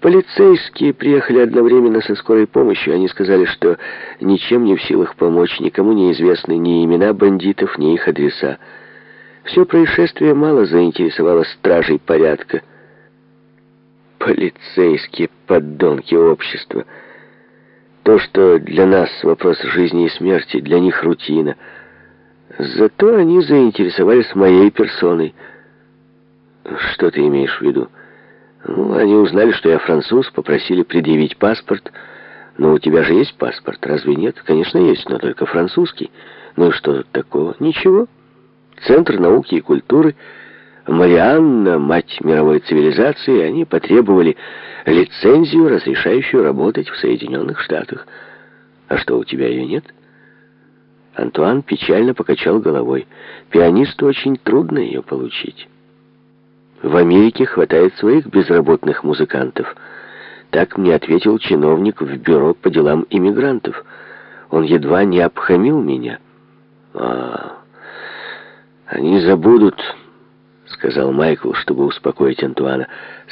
Полицейские приехали одновременно со скорой помощью. Они сказали, что ничем не в силах помочь, никому не известны ни имена бандитов, ни их адреса. Все происшествие мало заинтересовало стражей порядка. Полицейские поддонки общества. То, что для нас вопрос жизни и смерти, для них рутина. Зато они заинтересовались моей персоной. Что ты имеешь в виду? Ну, они узнали, что я француз, попросили предъявить паспорт. Но у тебя же есть паспорт, разве нет? Конечно, есть, но только французский. Ну и что тут такого? Ничего. Центр науки и культуры, Марианна, мать мировой цивилизации, они потребовали лицензию, разрешающую работать в Соединенных Штатах. А что, у тебя ее нет? Антуан печально покачал головой. Пианисту очень трудно ее получить. В Америке хватает своих безработных музыкантов. Так мне ответил чиновник в бюро по делам иммигрантов. Он едва не обхамил меня. А, они забудут, сказал Майкл, чтобы успокоить Антуана.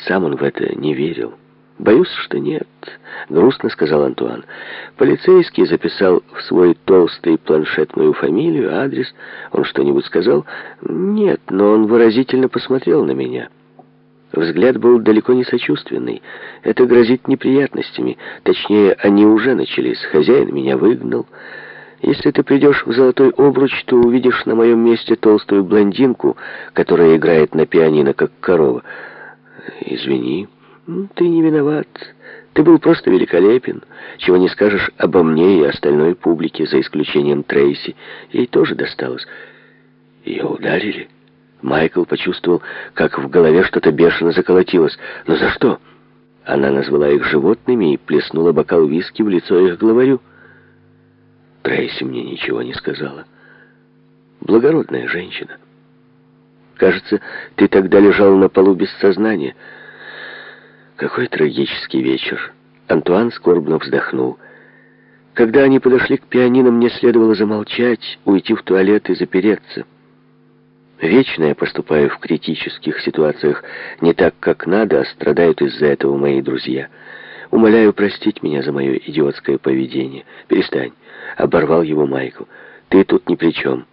Сам он в это не верил. «Боюсь, что нет», — грустно сказал Антуан. Полицейский записал в свой толстый планшет мою фамилию, адрес. Он что-нибудь сказал? «Нет», но он выразительно посмотрел на меня. Взгляд был далеко не сочувственный. Это грозит неприятностями. Точнее, они уже начались. Хозяин меня выгнал. Если ты придешь в золотой обруч, то увидишь на моем месте толстую блондинку, которая играет на пианино, как корова. Извини. «Ты не виноват. Ты был просто великолепен. Чего не скажешь обо мне и остальной публике, за исключением Трейси. Ей тоже досталось. Ее ударили». Майкл почувствовал, как в голове что-то бешено заколотилось. «Но за что?» Она назвала их животными и плеснула бокал виски в лицо их главарю. Трейси мне ничего не сказала. Благородная женщина. Кажется, ты тогда лежал на полу без сознания. Какой трагический вечер. Антуан скорбно вздохнул. Когда они подошли к пианино, мне следовало замолчать, уйти в туалет и запереться. Вечно я поступаю в критических ситуациях не так, как надо, а страдают из-за этого мои друзья. Умоляю простить меня за мое идиотское поведение. Перестань. Оборвал его Майкл. Ты тут ни при чем.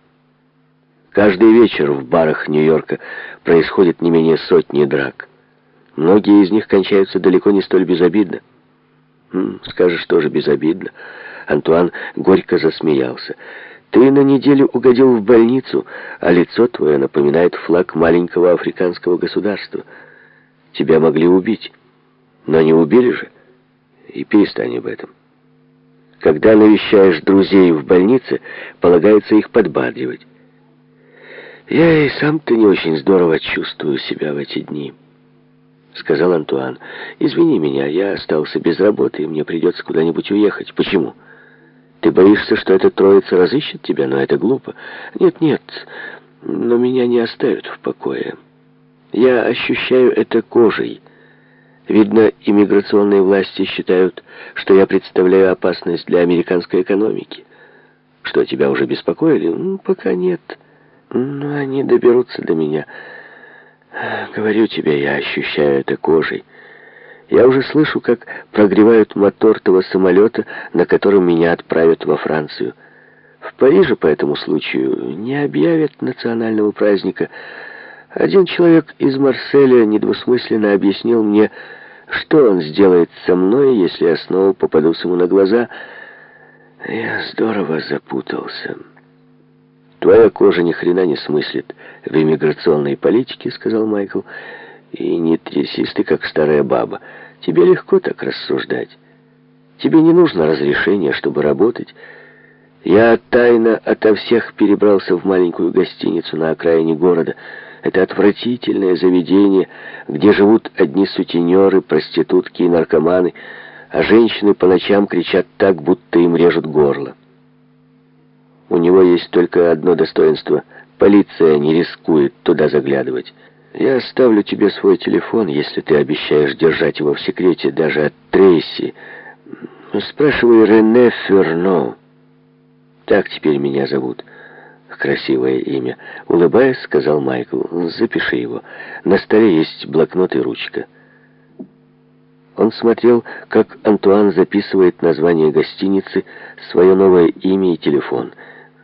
Каждый вечер в барах Нью-Йорка происходит не менее сотни драк. Многие из них кончаются далеко не столь безобидно. М, скажешь, тоже безобидно. Антуан горько засмеялся. Ты на неделю угодил в больницу, а лицо твое напоминает флаг маленького африканского государства. Тебя могли убить, но не убили же. И перестань об этом. Когда навещаешь друзей в больнице, полагается их подбадривать. Я и сам-то не очень здорово чувствую себя в эти дни. — сказал Антуан. «Извини меня, я остался без работы, и мне придется куда-нибудь уехать. Почему? Ты боишься, что эта троица разыщет тебя? Но это глупо. Нет-нет, но меня не оставят в покое. Я ощущаю это кожей. Видно, иммиграционные власти считают, что я представляю опасность для американской экономики. Что, тебя уже беспокоили? Ну, пока нет. Но они доберутся до меня». Говорю тебе, я ощущаю это кожей. Я уже слышу, как прогревают мотор того самолета, на котором меня отправят во Францию. В Париже по этому случаю не объявят национального праздника. Один человек из Марселя недвусмысленно объяснил мне, что он сделает со мной, если я снова попадусь ему на глаза. Я здорово запутался». «Твоя кожа ни хрена не смыслит в иммиграционной политике», — сказал Майкл. «И не трясись ты, как старая баба. Тебе легко так рассуждать. Тебе не нужно разрешение, чтобы работать. Я тайно ото всех перебрался в маленькую гостиницу на окраине города. Это отвратительное заведение, где живут одни сутенеры, проститутки и наркоманы, а женщины по ночам кричат так, будто им режут горло. У него есть только одно достоинство. Полиция не рискует туда заглядывать. Я оставлю тебе свой телефон, если ты обещаешь держать его в секрете даже от Трейси. Спрашивай Рене Ферно. Так теперь меня зовут. Красивое имя. Улыбаясь, сказал Майкл. Запиши его. На столе есть блокнот и ручка. Он смотрел, как Антуан записывает название гостиницы, свое новое имя и телефон.